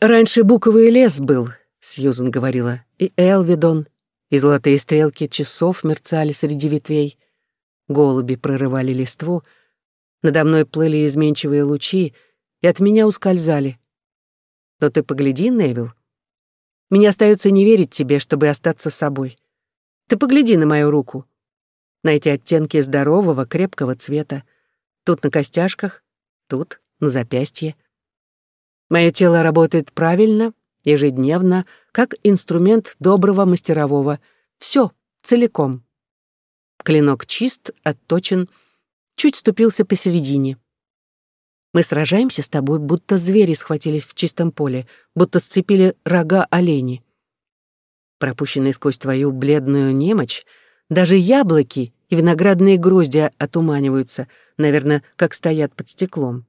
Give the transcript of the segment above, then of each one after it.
«Раньше буковый лес был», — Сьюзен говорила, «и Элвидон, и золотые стрелки часов мерцали среди ветвей. Голуби прорывали листву, надо мной плыли изменчивые лучи и от меня ускользали. Но ты погляди, Невил. Мне остается не верить тебе, чтобы остаться собой. Ты погляди на мою руку. На эти оттенки здорового, крепкого цвета. Тут на костяшках, тут на запястье. Мое тело работает правильно, ежедневно, как инструмент доброго мастерового. Все целиком. Клинок чист, отточен, чуть ступился посередине. Мы сражаемся с тобой, будто звери схватились в чистом поле, будто сцепили рога олени. Пропущенные сквозь твою бледную немочь, даже яблоки и виноградные грозди отуманиваются, наверное, как стоят под стеклом.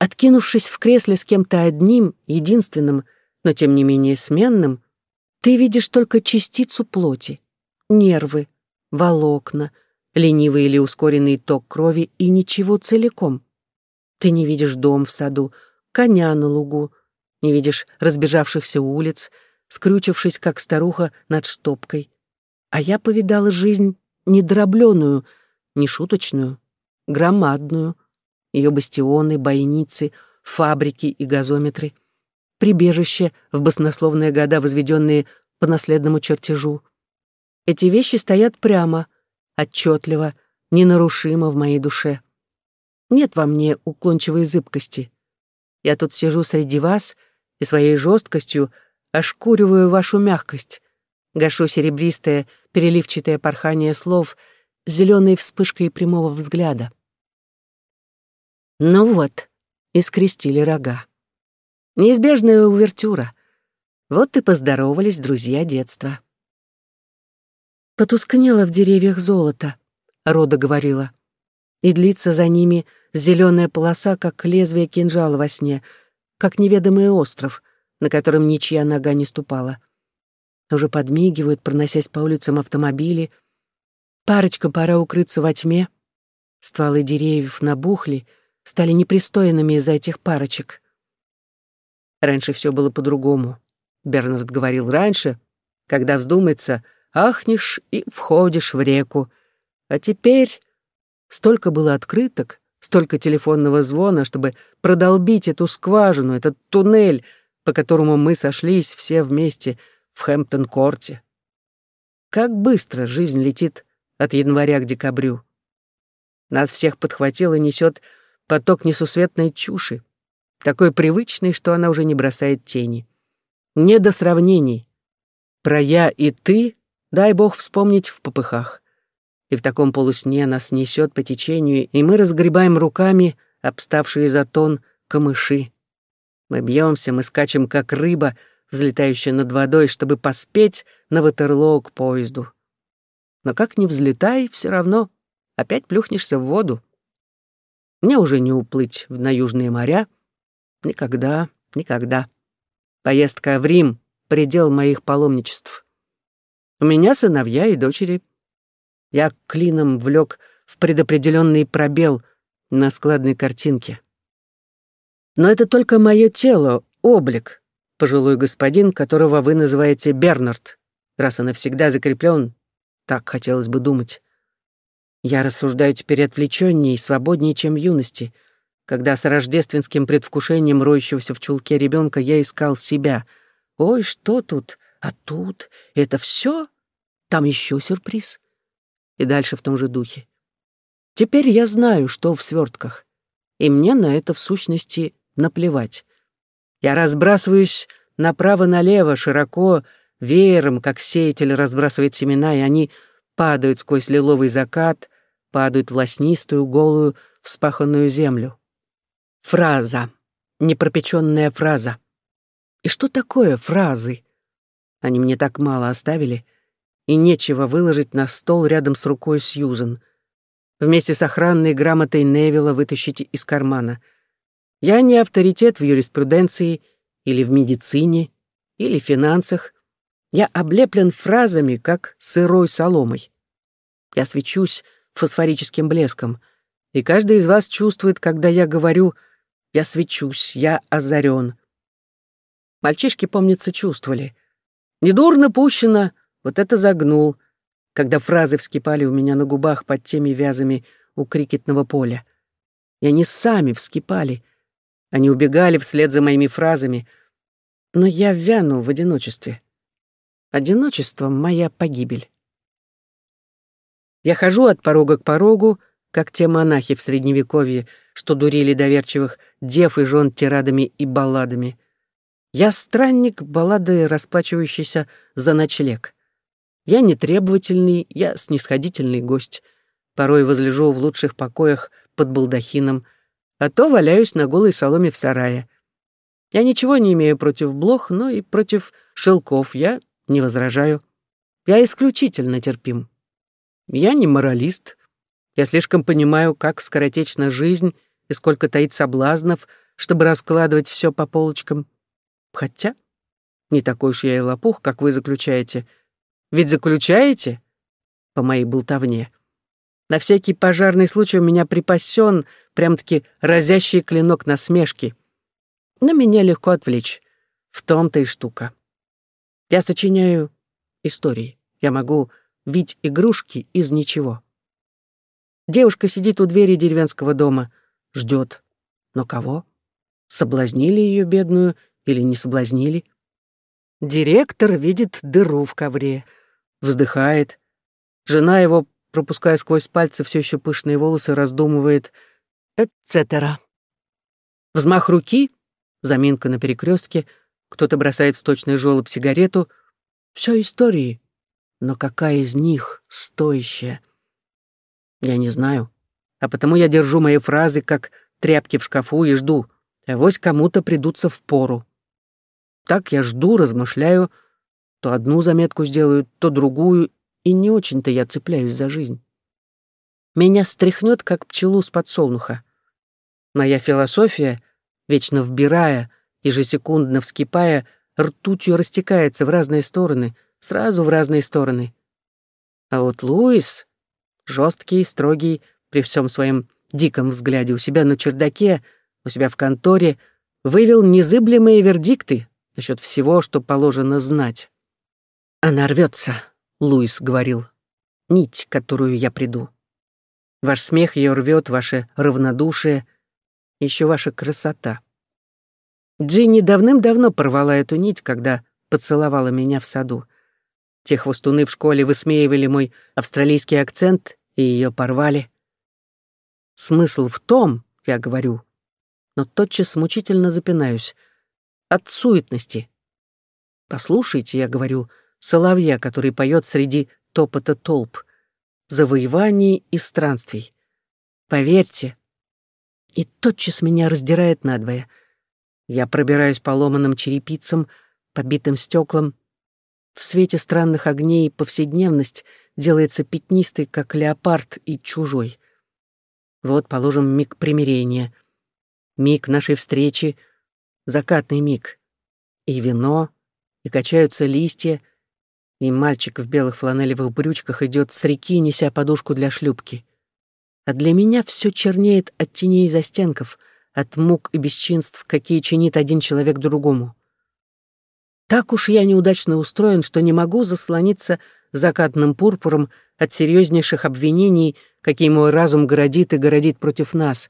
Откинувшись в кресле с кем-то одним, единственным, но тем не менее сменным, ты видишь только частицу плоти, нервы, волокна, ленивый или ускоренный ток крови и ничего целиком. Ты не видишь дом в саду, коня на лугу, не видишь разбежавшихся улиц, скрючившись, как старуха над штопкой. А я повидала жизнь не дробленую, не шуточную, громадную, ее бастионы, бойницы, фабрики и газометры, прибежище в баснословные года, возведенные по наследному чертежу, эти вещи стоят прямо, отчетливо, ненарушимо в моей душе. Нет во мне уклончивой зыбкости. Я тут сижу среди вас и своей жесткостью ошкуриваю вашу мягкость, гашу серебристое, переливчатое порхание слов зеленой вспышкой прямого взгляда. Ну вот, и скрестили рога. Неизбежная увертюра. Вот и поздоровались друзья детства. Потускнело в деревьях золото, Рода говорила. И длится за ними зеленая полоса, как лезвие кинжала во сне, как неведомый остров, на котором ничья нога не ступала. Уже подмигивают, проносясь по улицам автомобили. Парочка пора укрыться во тьме. Стволы деревьев набухли, стали непристойными из-за этих парочек. Раньше все было по-другому. Бернард говорил раньше, когда вздумается — ахнешь и входишь в реку. А теперь столько было открыток, столько телефонного звона, чтобы продолбить эту скважину, этот туннель, по которому мы сошлись все вместе в Хэмптон-корте. Как быстро жизнь летит от января к декабрю. Нас всех подхватил и несет поток несусветной чуши, такой привычный, что она уже не бросает тени. Не до сравнений. Про «я» и «ты» Дай бог вспомнить в попыхах. И в таком полусне нас несет по течению, и мы разгребаем руками обставшие за тон камыши. Мы бьемся, мы скачем, как рыба, взлетающая над водой, чтобы поспеть на Ватерлоу к поезду. Но как ни взлетай, все равно опять плюхнешься в воду. Мне уже не уплыть на южные моря. Никогда, никогда. Поездка в Рим — предел моих паломничеств. У меня сыновья и дочери. Я клином влек в предопределенный пробел на складной картинке. Но это только мое тело, облик, пожилой господин, которого вы называете Бернард, раз и навсегда закреплен, так хотелось бы думать. Я рассуждаю теперь отвлеченнее и свободнее, чем в юности, когда с рождественским предвкушением роющегося в чулке ребенка я искал себя. Ой, что тут? А тут это все? Там еще сюрприз. И дальше в том же духе. Теперь я знаю, что в свертках, и мне на это в сущности наплевать. Я разбрасываюсь направо-налево, широко, веером, как сеятель разбрасывает семена, и они падают сквозь лиловый закат, падают в лоснистую, голую, вспаханную землю. Фраза. Непропеченная фраза. И что такое фразы? Они мне так мало оставили, и нечего выложить на стол рядом с рукой Сьюзен. Вместе с охранной грамотой Невилла вытащите из кармана. Я не авторитет в юриспруденции или в медицине, или в финансах. Я облеплен фразами, как сырой соломой. Я свечусь фосфорическим блеском, и каждый из вас чувствует, когда я говорю «я свечусь, я озарен». Мальчишки, помнится, чувствовали. Недурно пущено, вот это загнул, когда фразы вскипали у меня на губах под теми вязами у крикетного поля. И они сами вскипали. Они убегали вслед за моими фразами. Но я вяну в одиночестве. Одиночество — моя погибель. Я хожу от порога к порогу, как те монахи в Средневековье, что дурили доверчивых дев и жен тирадами и балладами. Я странник, баллады, расплачивающийся за ночлег. Я не требовательный, я снисходительный гость. Порой возлежу в лучших покоях под балдахином, а то валяюсь на голой соломе в сарае. Я ничего не имею против блох, но и против шелков я не возражаю. Я исключительно терпим. Я не моралист. Я слишком понимаю, как скоротечна жизнь и сколько таит соблазнов, чтобы раскладывать все по полочкам. Хотя не такой уж я и лопух, как вы заключаете. Ведь заключаете? По моей болтовне. На всякий пожарный случай у меня припасен прям-таки разящий клинок насмешки. Но меня легко отвлечь. В том-то и штука. Я сочиняю истории. Я могу вить игрушки из ничего. Девушка сидит у двери деревенского дома, ждет. Но кого? Соблазнили ее бедную или не соблазнили? Директор видит дыру в ковре, вздыхает. Жена его, пропуская сквозь пальцы все еще пышные волосы, раздумывает, «Эцетера». Взмах руки, заминка на перекрестке, кто-то бросает сточный жёлоб сигарету. Все истории. Но какая из них стоящая? Я не знаю. А потому я держу мои фразы, как тряпки в шкафу, и жду. Авось кому-то придутся в пору. Так я жду, размышляю, то одну заметку сделаю, то другую, и не очень-то я цепляюсь за жизнь. Меня стряхнет, как пчелу с подсолнуха. Моя философия, вечно вбирая, ежесекундно вскипая, ртутью растекается в разные стороны, сразу в разные стороны. А вот Луис, жесткий, строгий, при всем своем диком взгляде у себя на чердаке, у себя в конторе, вывел незыблемые вердикты насчет всего, что положено знать. «Она рвется», — Луис говорил, — «нить, которую я приду. Ваш смех ее рвет, ваше равнодушие, еще ваша красота». Джинни давным-давно порвала эту нить, когда поцеловала меня в саду. Те хвостуны в школе высмеивали мой австралийский акцент и ее порвали. Смысл в том, я говорю, но тотчас мучительно запинаюсь, от суетности. Послушайте, я говорю, соловья, который поет среди топота толп, завоеваний и странствий. Поверьте. И тотчас меня раздирает надвое — я пробираюсь по ломаным черепицам, побитым стеклам. В свете странных огней повседневность делается пятнистой, как леопард и чужой. Вот, положим, миг примирения. Миг нашей встречи, закатный миг. И вино, и качаются листья, и мальчик в белых фланелевых брючках идет с реки, неся подушку для шлюпки. А для меня все чернеет от теней застенков — от мук и бесчинств, какие чинит один человек другому. Так уж я неудачно устроен, что не могу заслониться закатным пурпуром от серьезнейших обвинений, какие мой разум городит и городит против нас,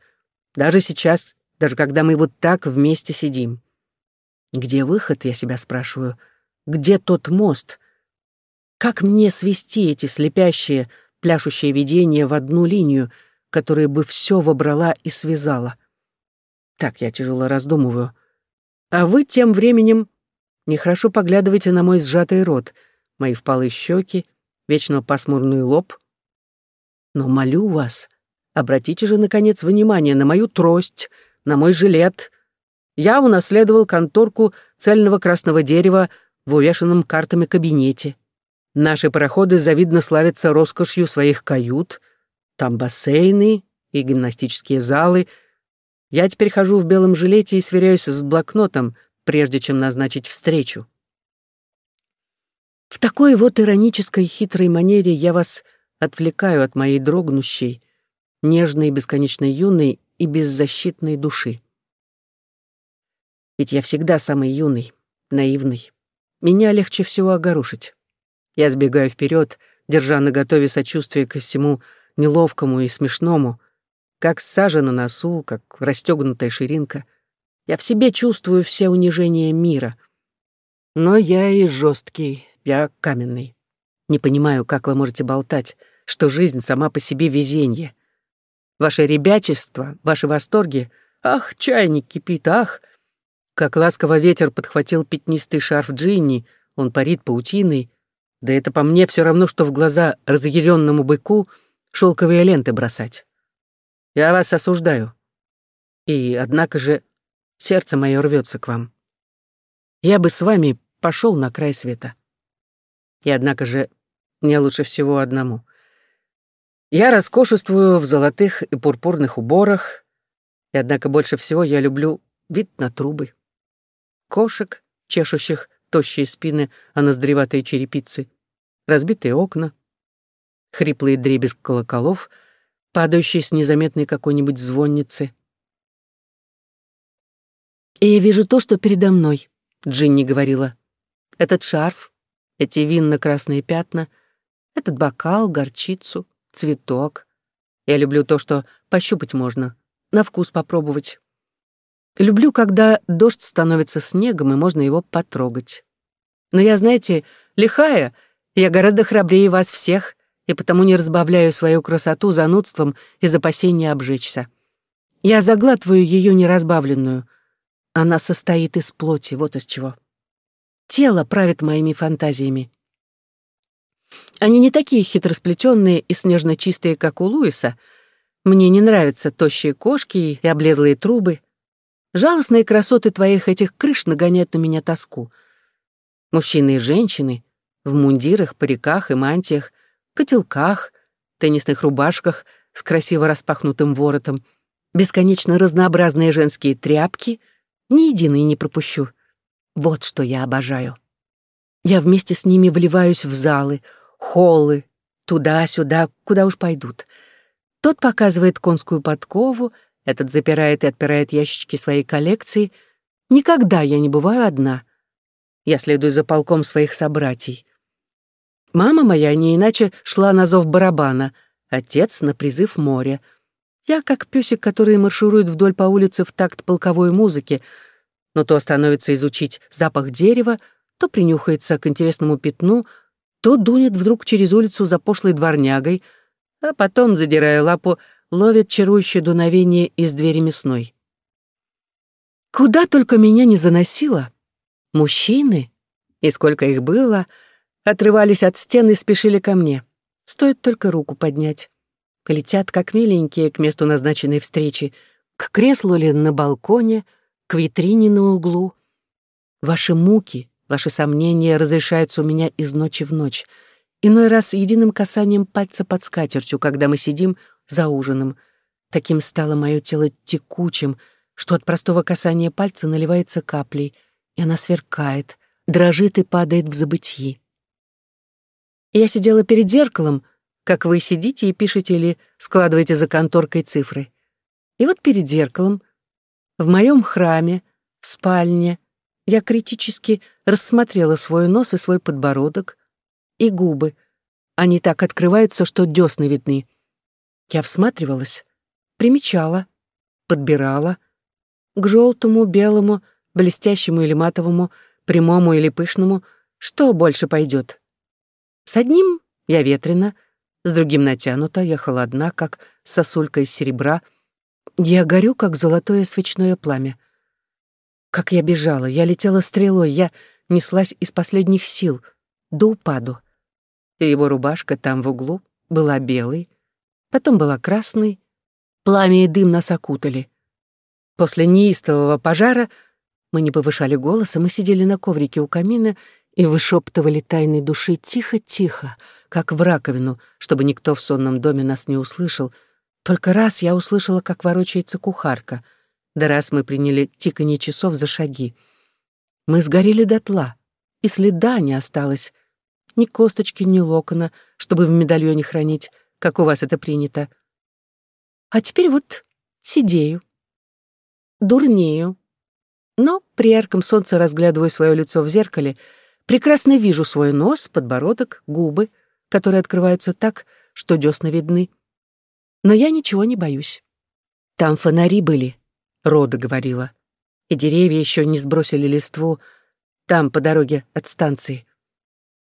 даже сейчас, даже когда мы вот так вместе сидим. Где выход, я себя спрашиваю? Где тот мост? Как мне свести эти слепящие, пляшущие видения в одну линию, которая бы все вобрала и связала? Так я тяжело раздумываю. А вы тем временем нехорошо поглядываете на мой сжатый рот, мои впалые щеки, вечно пасмурный лоб. Но молю вас, обратите же, наконец, внимание на мою трость, на мой жилет. Я унаследовал конторку цельного красного дерева в увешанном картами кабинете. Наши пароходы завидно славятся роскошью своих кают. Там бассейны и гимнастические залы — я теперь хожу в белом жилете и сверяюсь с блокнотом, прежде чем назначить встречу. В такой вот иронической хитрой манере я вас отвлекаю от моей дрогнущей, нежной, бесконечно юной и беззащитной души. Ведь я всегда самый юный, наивный. Меня легче всего огорушить. Я сбегаю вперед, держа на готове сочувствие ко всему неловкому и смешному, как сажа на носу, как расстегнутая ширинка. Я в себе чувствую все унижения мира. Но я и жесткий, я каменный. Не понимаю, как вы можете болтать, что жизнь сама по себе везенье. Ваше ребячество, ваши восторги, ах, чайник кипит, ах, как ласково ветер подхватил пятнистый шарф Джинни, он парит паутиной, да это по мне все равно, что в глаза разъяренному быку шелковые ленты бросать. Я вас осуждаю. И, однако же, сердце мое рвется к вам. Я бы с вами пошел на край света. И, однако же, мне лучше всего одному. Я роскошествую в золотых и пурпурных уборах, и, однако, больше всего я люблю вид на трубы. Кошек, чешущих тощие спины, а ноздреватые черепицы, разбитые окна, хриплый дребезг колоколов, падающий с незаметной какой-нибудь звонницы. «И я вижу то, что передо мной», — Джинни говорила. «Этот шарф, эти винно-красные пятна, этот бокал, горчицу, цветок. Я люблю то, что пощупать можно, на вкус попробовать. Люблю, когда дождь становится снегом, и можно его потрогать. Но я, знаете, лихая, я гораздо храбрее вас всех, и потому не разбавляю свою красоту занудством из опасения обжечься. Я заглатываю ее неразбавленную. Она состоит из плоти, вот из чего. Тело правит моими фантазиями. Они не такие хитросплетенные и снежно чистые, как у Луиса. Мне не нравятся тощие кошки и облезлые трубы. Жалостные красоты твоих этих крыш нагоняют на меня тоску. Мужчины и женщины в мундирах, париках и мантиях, котелках, теннисных рубашках с красиво распахнутым воротом, бесконечно разнообразные женские тряпки, ни единой не пропущу. Вот что я обожаю. Я вместе с ними вливаюсь в залы, холлы, туда-сюда, куда уж пойдут. Тот показывает конскую подкову, этот запирает и отпирает ящички своей коллекции. Никогда я не бываю одна. Я следую за полком своих собратьей. Мама моя не иначе шла на зов барабана, отец — на призыв моря. Я как песик, который марширует вдоль по улице в такт полковой музыки, но то остановится изучить запах дерева, то принюхается к интересному пятну, то дунет вдруг через улицу за пошлой дворнягой, а потом, задирая лапу, ловит чарующее дуновение из двери мясной. Куда только меня не заносило. Мужчины, и сколько их было, отрывались от стены и спешили ко мне. Стоит только руку поднять. Летят, как миленькие, к месту назначенной встречи, к креслу ли на балконе, к витрине на углу. Ваши муки, ваши сомнения разрешаются у меня из ночи в ночь. Иной раз единым касанием пальца под скатертью, когда мы сидим за ужином. Таким стало мое тело текучим, что от простого касания пальца наливается каплей, и она сверкает, дрожит и падает в забытьи. Я сидела перед зеркалом, как вы сидите и пишете или складываете за конторкой цифры. И вот перед зеркалом, в моем храме, в спальне, я критически рассмотрела свой нос и свой подбородок, и губы. Они так открываются, что десны видны. Я всматривалась, примечала, подбирала. К желтому, белому, блестящему или матовому, прямому или пышному, что больше пойдет. С одним я ветрена, с другим натянута, я холодна, как сосулька из серебра. Я горю, как золотое свечное пламя. Как я бежала, я летела стрелой, я неслась из последних сил, до упаду. И его рубашка там в углу была белой, потом была красной, пламя и дым нас окутали. После неистового пожара мы не повышали голоса, мы сидели на коврике у камина и вышептывали тайны души тихо-тихо, как в раковину, чтобы никто в сонном доме нас не услышал. Только раз я услышала, как ворочается кухарка, да раз мы приняли тиканье часов за шаги. Мы сгорели дотла, и следа не осталось, ни косточки, ни локона, чтобы в медальоне хранить, как у вас это принято. А теперь вот сидею, дурнею, Но при ярком солнце разглядываю свое лицо в зеркале, прекрасно вижу свой нос, подбородок, губы, которые открываются так, что десна видны. Но я ничего не боюсь. Там фонари были, Рода говорила. И деревья еще не сбросили листву, там, по дороге от станции.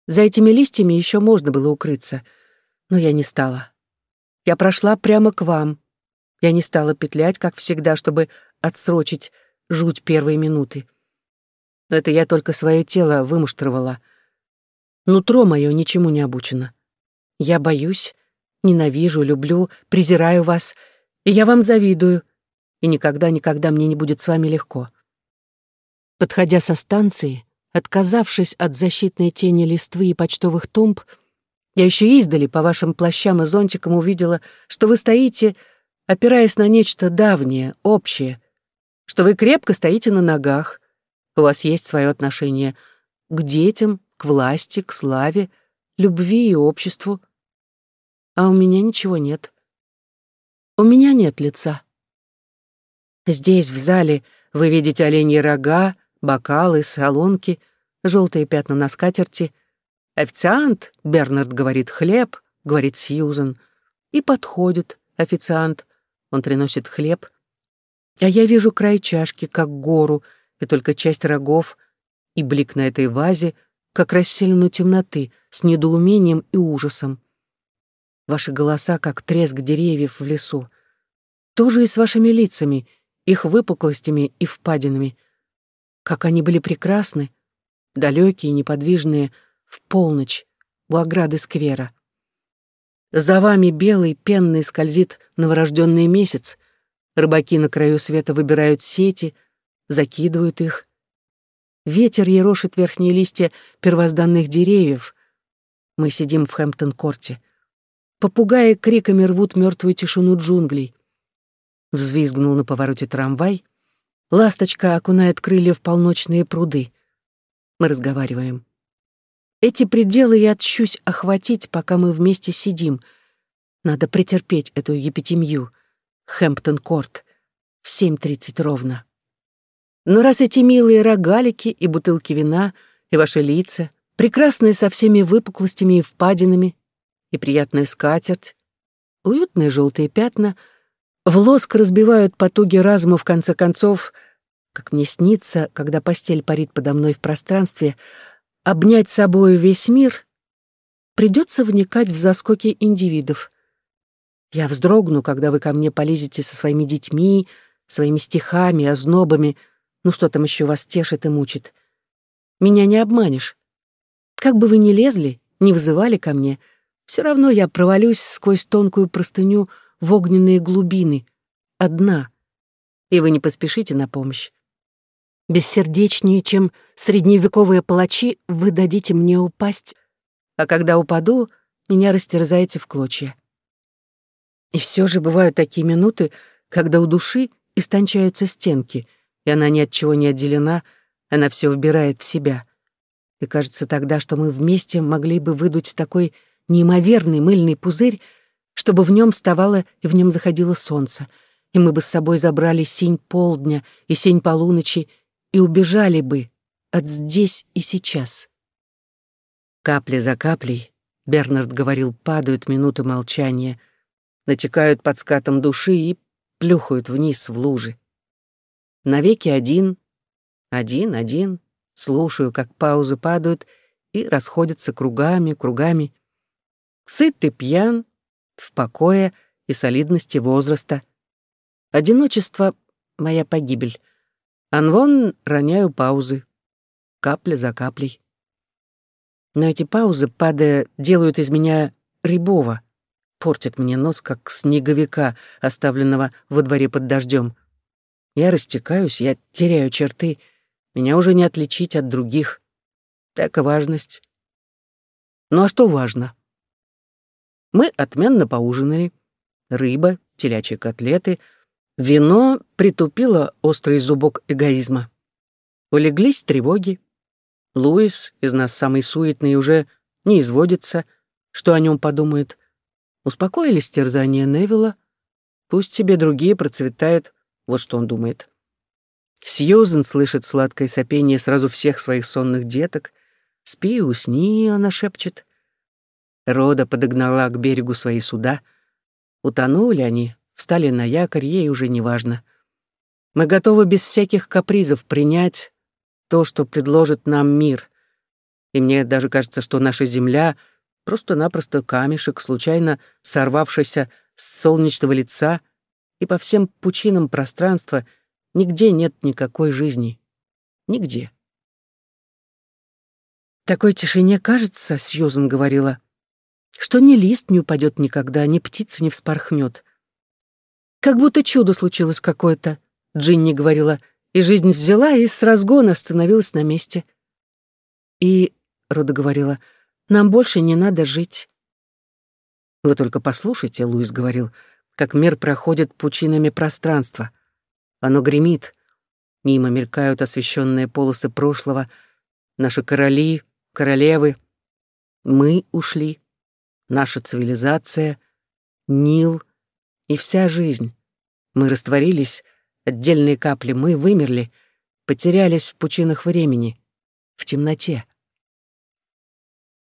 За этими листьями еще можно было укрыться, но я не стала. Я прошла прямо к вам. Я не стала петлять, как всегда, чтобы отсрочить жуть первой минуты. Это я только свое тело вымуштровала. Нутро мое ничему не обучено. Я боюсь, ненавижу, люблю, презираю вас, и я вам завидую, и никогда-никогда мне не будет с вами легко. Подходя со станции, отказавшись от защитной тени листвы и почтовых тумб, я еще издали по вашим плащам и зонтикам увидела, что вы стоите, опираясь на нечто давнее, общее, что вы крепко стоите на ногах, у вас есть свое отношение к детям, к власти, к славе, любви и обществу. А у меня ничего нет. У меня нет лица. Здесь, в зале, вы видите оленьи рога, бокалы, солонки, желтые пятна на скатерти. «Официант!» — Бернард говорит «хлеб», — говорит Сьюзен. И подходит официант. Он приносит хлеб. А я вижу край чашки, как гору, и только часть рогов, и блик на этой вазе, как расселену темноты, с недоумением и ужасом. Ваши голоса, как треск деревьев в лесу. Тоже и с вашими лицами, их выпуклостями и впадинами. Как они были прекрасны, далекие, неподвижные, в полночь, у ограды сквера. За вами белый, пенный скользит новорожденный месяц. Рыбаки на краю света выбирают сети, закидывают их. Ветер ерошит верхние листья первозданных деревьев. Мы сидим в Хэмптон-корте. Попугаи криками рвут мертвую тишину джунглей. Взвизгнул на повороте трамвай. Ласточка окунает крылья в полночные пруды. Мы разговариваем. Эти пределы я отщусь охватить, пока мы вместе сидим. Надо претерпеть эту епитемью. Хэмптон-корт. В семь тридцать ровно. Но раз эти милые рогалики и бутылки вина, и ваши лица, прекрасные со всеми выпуклостями и впадинами, и приятная скатерть, уютные желтые пятна — в лоск разбивают потуги разума в конце концов, как мне снится, когда постель парит подо мной в пространстве, обнять собою весь мир, придется вникать в заскоки индивидов. Я вздрогну, когда вы ко мне полезете со своими детьми, своими стихами, ознобами, ну что там еще вас тешит и мучит. Меня не обманешь. Как бы вы ни лезли, не вызывали ко мне, все равно я провалюсь сквозь тонкую простыню — в огненные глубины, одна, и вы не поспешите на помощь. Бессердечнее, чем средневековые палачи, вы дадите мне упасть, а когда упаду, меня растерзаете в клочья. И все же бывают такие минуты, когда у души истончаются стенки, и она ни от чего не отделена, она все вбирает в себя. И кажется тогда, что мы вместе могли бы выдуть такой неимоверный мыльный пузырь, чтобы в нем вставало и в нем заходило солнце, и мы бы с собой забрали синь полдня и синь полуночи и убежали бы от здесь и сейчас. Капли за каплей, Бернард говорил, падают минуты молчания, натекают под скатом души и плюхают вниз в лужи. Навеки один, один, один, слушаю, как паузы падают и расходятся кругами, кругами. Сыт ты пьян, в покое и солидности возраста. Одиночество — моя погибель. Анвон роняю паузы, капля за каплей. Но эти паузы, падая, делают из меня рябого, портят мне нос, как снеговика, оставленного во дворе под дождем. Я растекаюсь, я теряю черты, меня уже не отличить от других. Так и важность. Ну а что важно? Мы отменно поужинали. Рыба, телячьи котлеты. Вино притупило острый зубок эгоизма. Улеглись тревоги. Луис, из нас самый суетный, уже не изводится, что о нем подумает. Успокоились терзания Невилла. Пусть себе другие процветают, вот что он думает. Сьюзен слышит сладкое сопение сразу всех своих сонных деток. «Спи и усни», — она шепчет. Рода подогнала к берегу свои суда. Утонули они, встали на якорь, ей уже не важно. Мы готовы без всяких капризов принять то, что предложит нам мир. И мне даже кажется, что наша земля — просто-напросто камешек, случайно сорвавшийся с солнечного лица, и по всем пучинам пространства нигде нет никакой жизни. Нигде. «Такой тишине кажется, — Сьюзен говорила, — что ни лист не упадет никогда, ни птица не вспорхнет. Как будто чудо случилось какое-то, — Джинни говорила, и жизнь взяла и с разгона остановилась на месте. И, — Рода говорила, — нам больше не надо жить. Вы только послушайте, — Луис говорил, — как мир проходит пучинами пространства. Оно гремит. Мимо мелькают освещенные полосы прошлого, наши короли, королевы. Мы ушли, наша цивилизация, Нил и вся жизнь. Мы растворились, отдельные капли, мы вымерли, потерялись в пучинах времени, в темноте.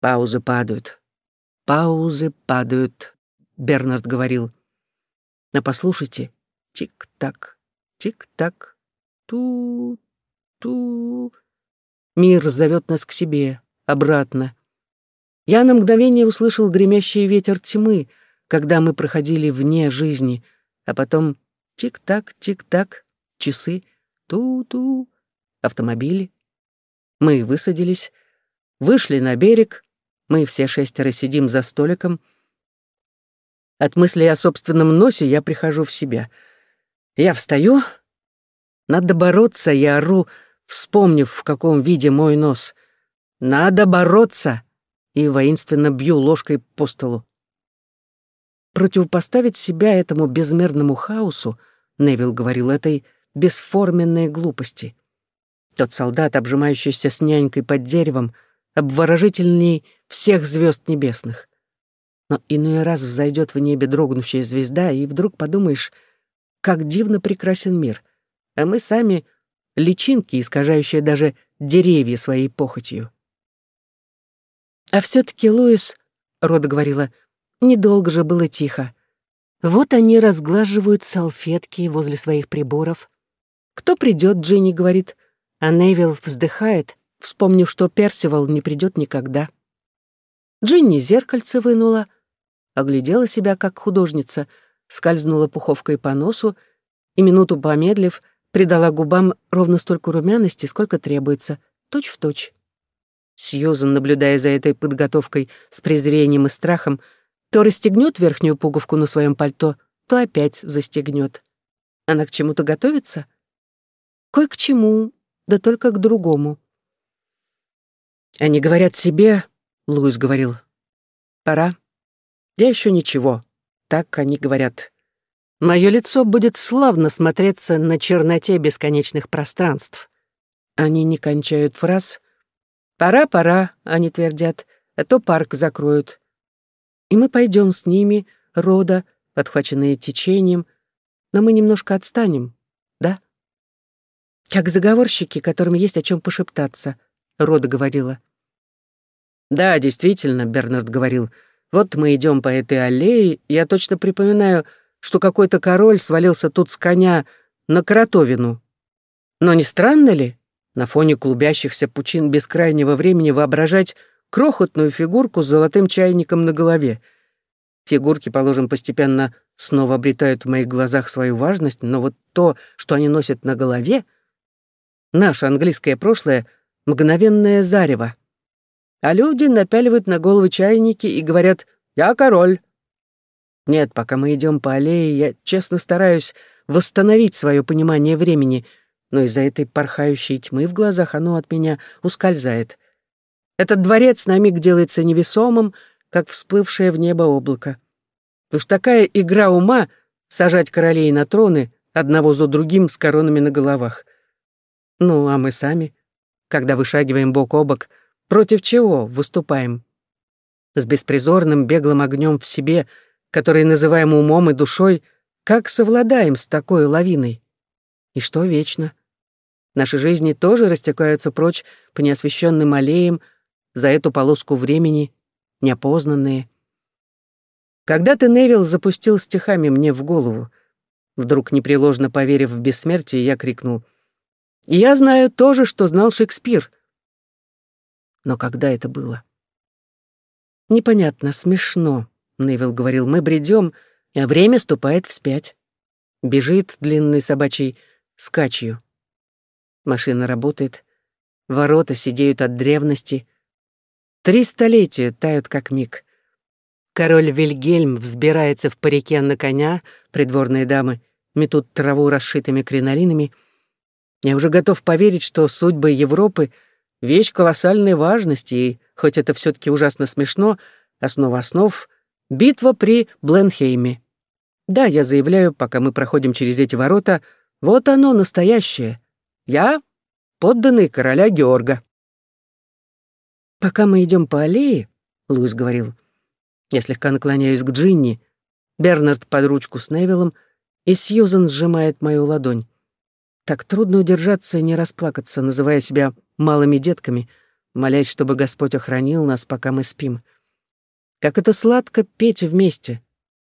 Паузы падают. Паузы падают, Бернард говорил. Но послушайте, тик-так, тик-так, ту-ту. Мир зовет нас к себе, обратно. Я на мгновение услышал гремящий ветер тьмы, когда мы проходили вне жизни, а потом тик-так, тик-так, часы, ту-ту, автомобили. Мы высадились, вышли на берег, мы все шестеро сидим за столиком. От мысли о собственном носе я прихожу в себя. Я встаю, надо бороться, я ору, вспомнив, в каком виде мой нос. Надо бороться! И воинственно бью ложкой по столу. Противопоставить себя этому безмерному хаосу, Невил говорил, этой бесформенной глупости. Тот солдат, обжимающийся с нянькой под деревом, обворожительней всех звезд небесных. Но иной раз взойдет в небе дрогнущая звезда, и вдруг подумаешь, как дивно прекрасен мир, а мы сами — личинки, искажающие даже деревья своей похотью. А все таки Луис, — Рода говорила, — недолго же было тихо. Вот они разглаживают салфетки возле своих приборов. «Кто придет?» — Джинни говорит, а Невил вздыхает, вспомнив, что Персивал не придет никогда. Джинни зеркальце вынула, оглядела себя как художница, скользнула пуховкой по носу и, минуту помедлив, придала губам ровно столько румяности, сколько требуется, точь-в-точь. Точь. Сьюзан, наблюдая за этой подготовкой с презрением и страхом, то расстегнет верхнюю пуговку на своем пальто, то опять застегнет. Она к чему-то готовится? Кое к чему, да только к другому. Они говорят себе, Луис говорил, пора. Я еще ничего. Так они говорят. Мое лицо будет славно смотреться на черноте бесконечных пространств. Они не кончают фраз, «Пора, пора», — они твердят, «а то парк закроют». И мы пойдем с ними, рода, подхваченные течением, но мы немножко отстанем, да? Как заговорщики, которым есть о чем пошептаться, Рода говорила. Да, действительно, Бернард говорил, вот мы идем по этой аллее, я точно припоминаю, что какой-то король свалился тут с коня на кротовину. Но не странно ли? на фоне клубящихся пучин бескрайнего времени воображать крохотную фигурку с золотым чайником на голове. Фигурки, положим, постепенно снова обретают в моих глазах свою важность, но вот то, что они носят на голове, наше английское прошлое — мгновенное зарево. А люди напяливают на головы чайники и говорят «Я король». Нет, пока мы идем по аллее, я честно стараюсь восстановить свое понимание времени — но из-за этой порхающей тьмы в глазах оно от меня ускользает. Этот дворец на миг делается невесомым, как всплывшее в небо облако. Уж такая игра ума — сажать королей на троны, одного за другим с коронами на головах. Ну, а мы сами, когда вышагиваем бок о бок, против чего выступаем? С беспризорным беглым огнем в себе, который называем умом и душой, как совладаем с такой лавиной? И что вечно? Наши жизни тоже растекаются прочь по неосвещенным аллеям, за эту полоску времени, неопознанные. Когда-то Невилл запустил стихами мне в голову. Вдруг, непреложно поверив в бессмертие, я крикнул. «Я знаю то же, что знал Шекспир». Но когда это было? Непонятно, смешно, Невилл говорил. Мы бредем, а время ступает вспять. Бежит длинной собачьей скачью. Машина работает, ворота сидеют от древности. Три столетия тают как миг. Король Вильгельм взбирается в парике на коня, придворные дамы метут траву расшитыми кринолинами. Я уже готов поверить, что судьбы Европы — вещь колоссальной важности, и, хоть это все таки ужасно смешно, основа основ — битва при Бленхейме. Да, я заявляю, пока мы проходим через эти ворота, вот оно, настоящее. Я — подданный короля Георга. Пока мы идем по аллее, — Луис говорил, я слегка наклоняюсь к Джинни. Бернард под ручку с Невиллом, и Сьюзен сжимает мою ладонь. Так трудно удержаться и не расплакаться, называя себя малыми детками, молясь, чтобы Господь охранил нас, пока мы спим. Как это сладко петь вместе,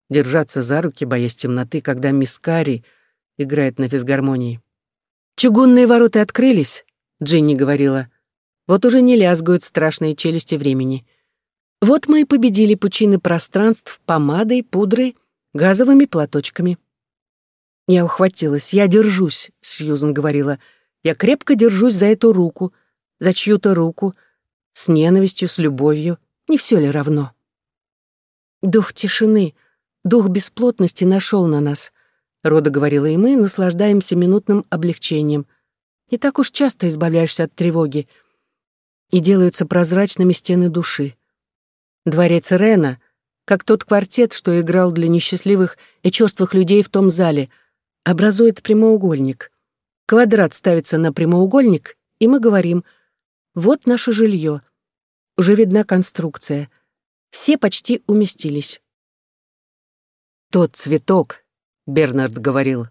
держаться за руки, боясь темноты, когда мисс Карри играет на физгармонии. «Чугунные ворота открылись», — Джинни говорила. «Вот уже не лязгают страшные челюсти времени. Вот мы и победили пучины пространств помадой, пудрой, газовыми платочками. Я ухватилась. «Я держусь», — Сьюзен говорила. «Я крепко держусь за эту руку, за чью-то руку, с ненавистью, с любовью. Не все ли равно?» «Дух тишины, дух бесплотности нашел на нас», — Рода говорила, и мы наслаждаемся минутным облегчением. Не так уж часто избавляешься от тревоги, и делаются прозрачными стены души. Дворец Рена, как тот квартет, что играл для несчастливых и черствых людей в том зале, образует прямоугольник. Квадрат ставится на прямоугольник, и мы говорим «Вот наше жилье». Уже видна конструкция. Все почти уместились. «Тот цветок», — Бернард говорил,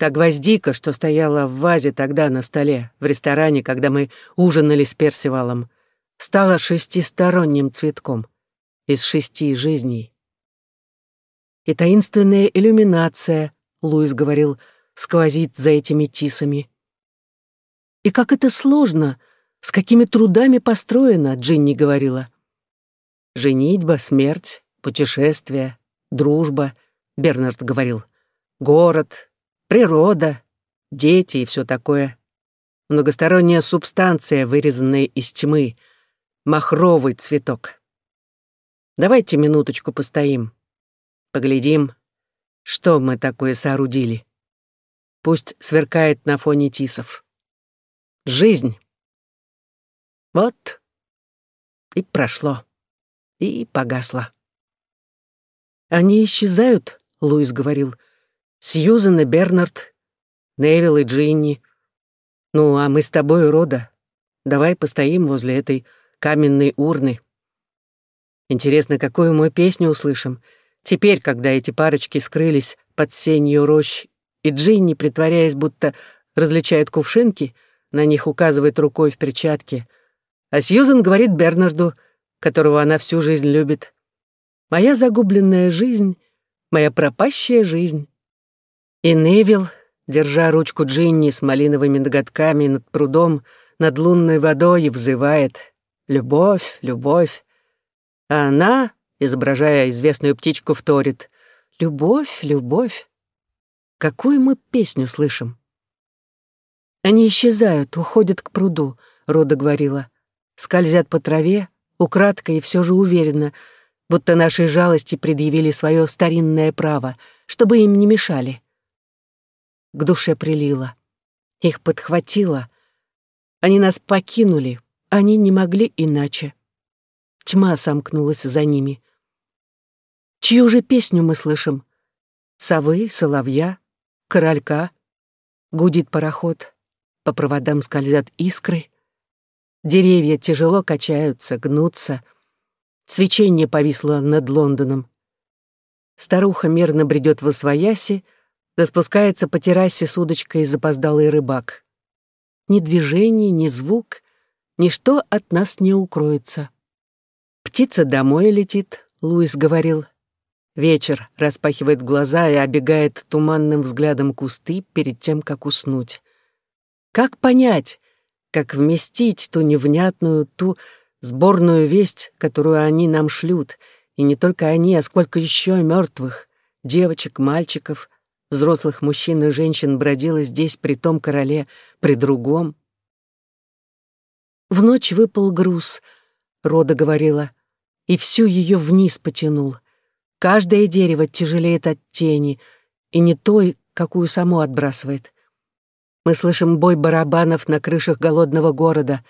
Та гвоздика, что стояла в вазе тогда на столе, в ресторане, когда мы ужинали с Персивалом, стала шестисторонним цветком из шести жизней. И таинственная иллюминация, Луис говорил, сквозит за этими тисами. И как это сложно, с какими трудами построено, Джинни говорила. Женитьба, смерть, путешествие, дружба, Бернард говорил, город, природа, дети и все такое. Многосторонняя субстанция, вырезанная из тьмы, махровый цветок. Давайте минуточку постоим. Поглядим, что мы такое соорудили. Пусть сверкает на фоне тисов. Жизнь. Вот. И прошло. И погасло. Они исчезают, Луис говорил. Сьюзен и Бернард, Невил и Джинни. Ну, а мы с тобой, Рода. Давай постоим возле этой каменной урны. Интересно, какую мы песню услышим? Теперь, когда эти парочки скрылись под сенью рощ, и Джинни, притворяясь, будто различает кувшинки, на них указывает рукой в перчатке, а Сьюзен говорит Бернарду, которого она всю жизнь любит, «Моя загубленная жизнь, моя пропащая жизнь». И Невил, держа ручку Джинни с малиновыми ноготками над прудом, над лунной водой, взывает «Любовь, любовь, а она, изображая известную птичку, вторит «Любовь, любовь». Какую мы песню слышим? Они исчезают, уходят к пруду, Рода говорила. Скользят по траве, украдкой и все же уверенно, будто нашей жалости предъявили свое старинное право, чтобы им не мешали. К душе прилило. Их подхватило. Они нас покинули, они не могли иначе. Тьма сомкнулась за ними. Чью же песню мы слышим? Совы, соловья, королька. Гудит пароход, по проводам скользят искры. Деревья тяжело качаются, гнутся. Свечение повисло над Лондоном. Старуха мерно бредет в освояси, да спускается по террасе с удочкой запоздалый рыбак. ни движение, ни звук, ничто от нас не укроется. «Птица домой летит», — Луис говорил. Вечер распахивает глаза и обегает туманным взглядом кусты перед тем, как уснуть. Как понять, как вместить ту невнятную, ту сборную весть, которую они нам шлют, и не только они, а сколько еще мертвых, девочек, мальчиков, взрослых мужчин и женщин бродило здесь при том короле, при другом. В ночь выпал груз, Рода говорила, и всю ее вниз потянул. Каждое дерево тяжелеет от тени, и не той, какую само отбрасывает. Мы слышим бой барабанов на крышах голодного города,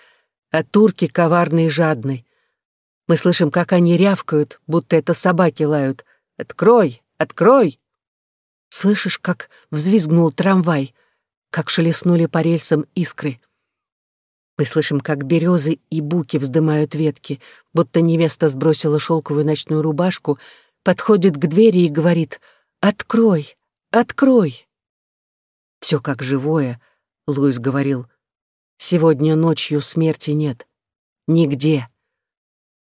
а турки коварные и жадны. Мы слышим, как они рявкают, будто это собаки лают. «Открой! Открой!» Слышишь, как взвизгнул трамвай, как шелестнули по рельсам искры. Мы слышим, как березы и буки вздымают ветки, будто невеста сбросила шелковую ночную рубашку, подходит к двери и говорит «Открой! Открой!» Все как живое, Луис говорил. Сегодня ночью смерти нет. Нигде.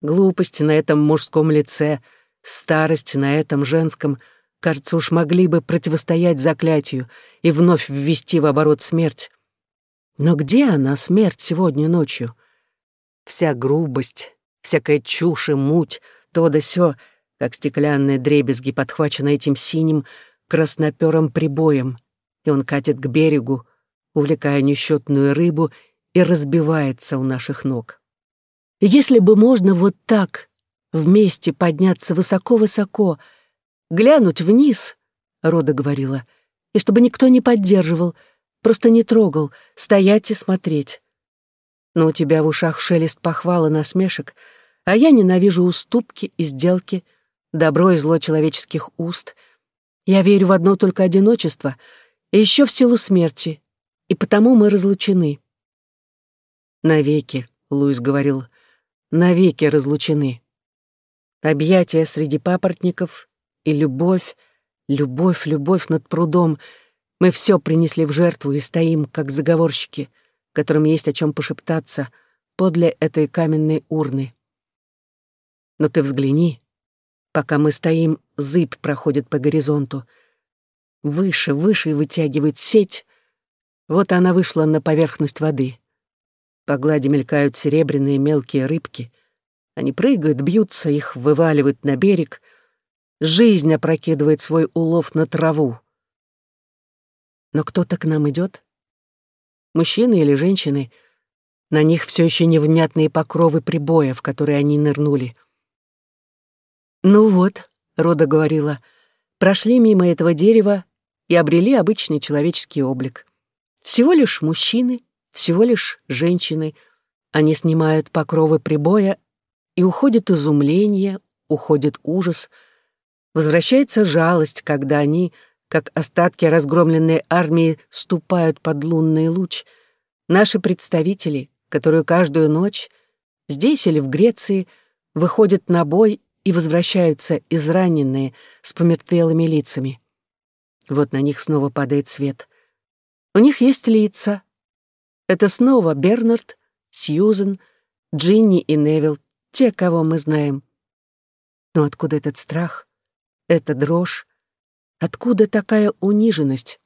Глупости на этом мужском лице, старость на этом женском, кажется, уж могли бы противостоять заклятию и вновь ввести в оборот смерть. Но где она, смерть, сегодня ночью? Вся грубость, всякая чушь и муть, то да сё, как стеклянные дребезги, подхвачены этим синим красноперым прибоем, и он катит к берегу, увлекая несчетную рыбу, и разбивается у наших ног. Если бы можно вот так вместе подняться высоко-высоко, глянуть вниз, — Рода говорила, — и чтобы никто не поддерживал, просто не трогал, стоять и смотреть. Но у тебя в ушах шелест похвала насмешек, а я ненавижу уступки и сделки, добро и зло человеческих уст. Я верю в одно только одиночество, и еще в силу смерти, и потому мы разлучены. Навеки, — Луис говорил, — навеки разлучены. Объятия среди папоротников и любовь, любовь, любовь над прудом. Мы все принесли в жертву и стоим, как заговорщики, которым есть о чем пошептаться, подле этой каменной урны. Но ты взгляни, пока мы стоим, зыбь проходит по горизонту. Выше, выше вытягивает сеть, вот она вышла на поверхность воды. По глади мелькают серебряные мелкие рыбки. Они прыгают, бьются, их вываливают на берег. Жизнь опрокидывает свой улов на траву. Но кто-то к нам идет? Мужчины или женщины? На них все еще невнятные покровы прибоя, в которые они нырнули. «Ну вот», — Рода говорила, — «прошли мимо этого дерева и обрели обычный человеческий облик. Всего лишь мужчины, всего лишь женщины. Они снимают покровы прибоя, и уходит изумление, уходит ужас. Возвращается жалость, когда они, как остатки разгромленной армии, ступают под лунный луч. Наши представители, которые каждую ночь, здесь или в Греции, выходят на бой и возвращаются израненные, с помертвелыми лицами. Вот на них снова падает свет — у них есть лица. Это снова Бернард, Сьюзен, Джинни и Невил, те, кого мы знаем. Но откуда этот страх, эта дрожь? Откуда такая униженность?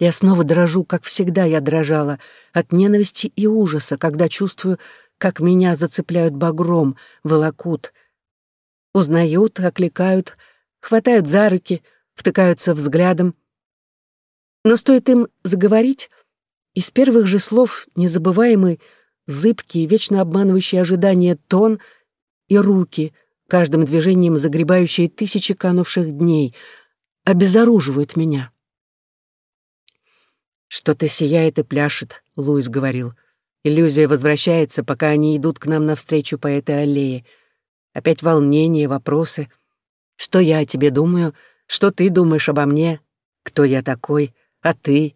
Я снова дрожу, как всегда я дрожала, от ненависти и ужаса, когда чувствую, как меня зацепляют багром, волокут. Узнают, окликают, хватают за руки, втыкаются взглядом — но стоит им заговорить, из первых же слов незабываемый, зыбкий, вечно обманывающий ожидания тон и руки, каждым движением загребающие тысячи канувших дней, обезоруживают меня. «Что-то сияет и пляшет», — Луис говорил. «Иллюзия возвращается, пока они идут к нам навстречу по этой аллее. Опять волнение, вопросы. Что я о тебе думаю? Что ты думаешь обо мне? Кто я такой?» а ты?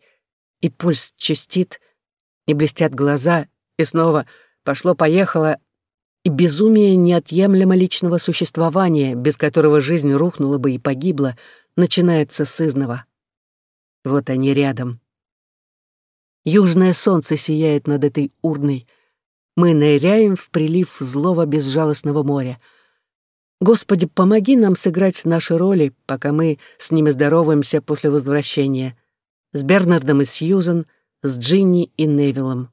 И пульс частит, и блестят глаза, и снова пошло-поехало, и безумие неотъемлемо личного существования, без которого жизнь рухнула бы и погибла, начинается с изного. Вот они рядом. Южное солнце сияет над этой урной. Мы ныряем в прилив злого безжалостного моря. Господи, помоги нам сыграть наши роли, пока мы с ними здороваемся после возвращения. С Бернардом и Сьюзен, с Джинни и Невиллом.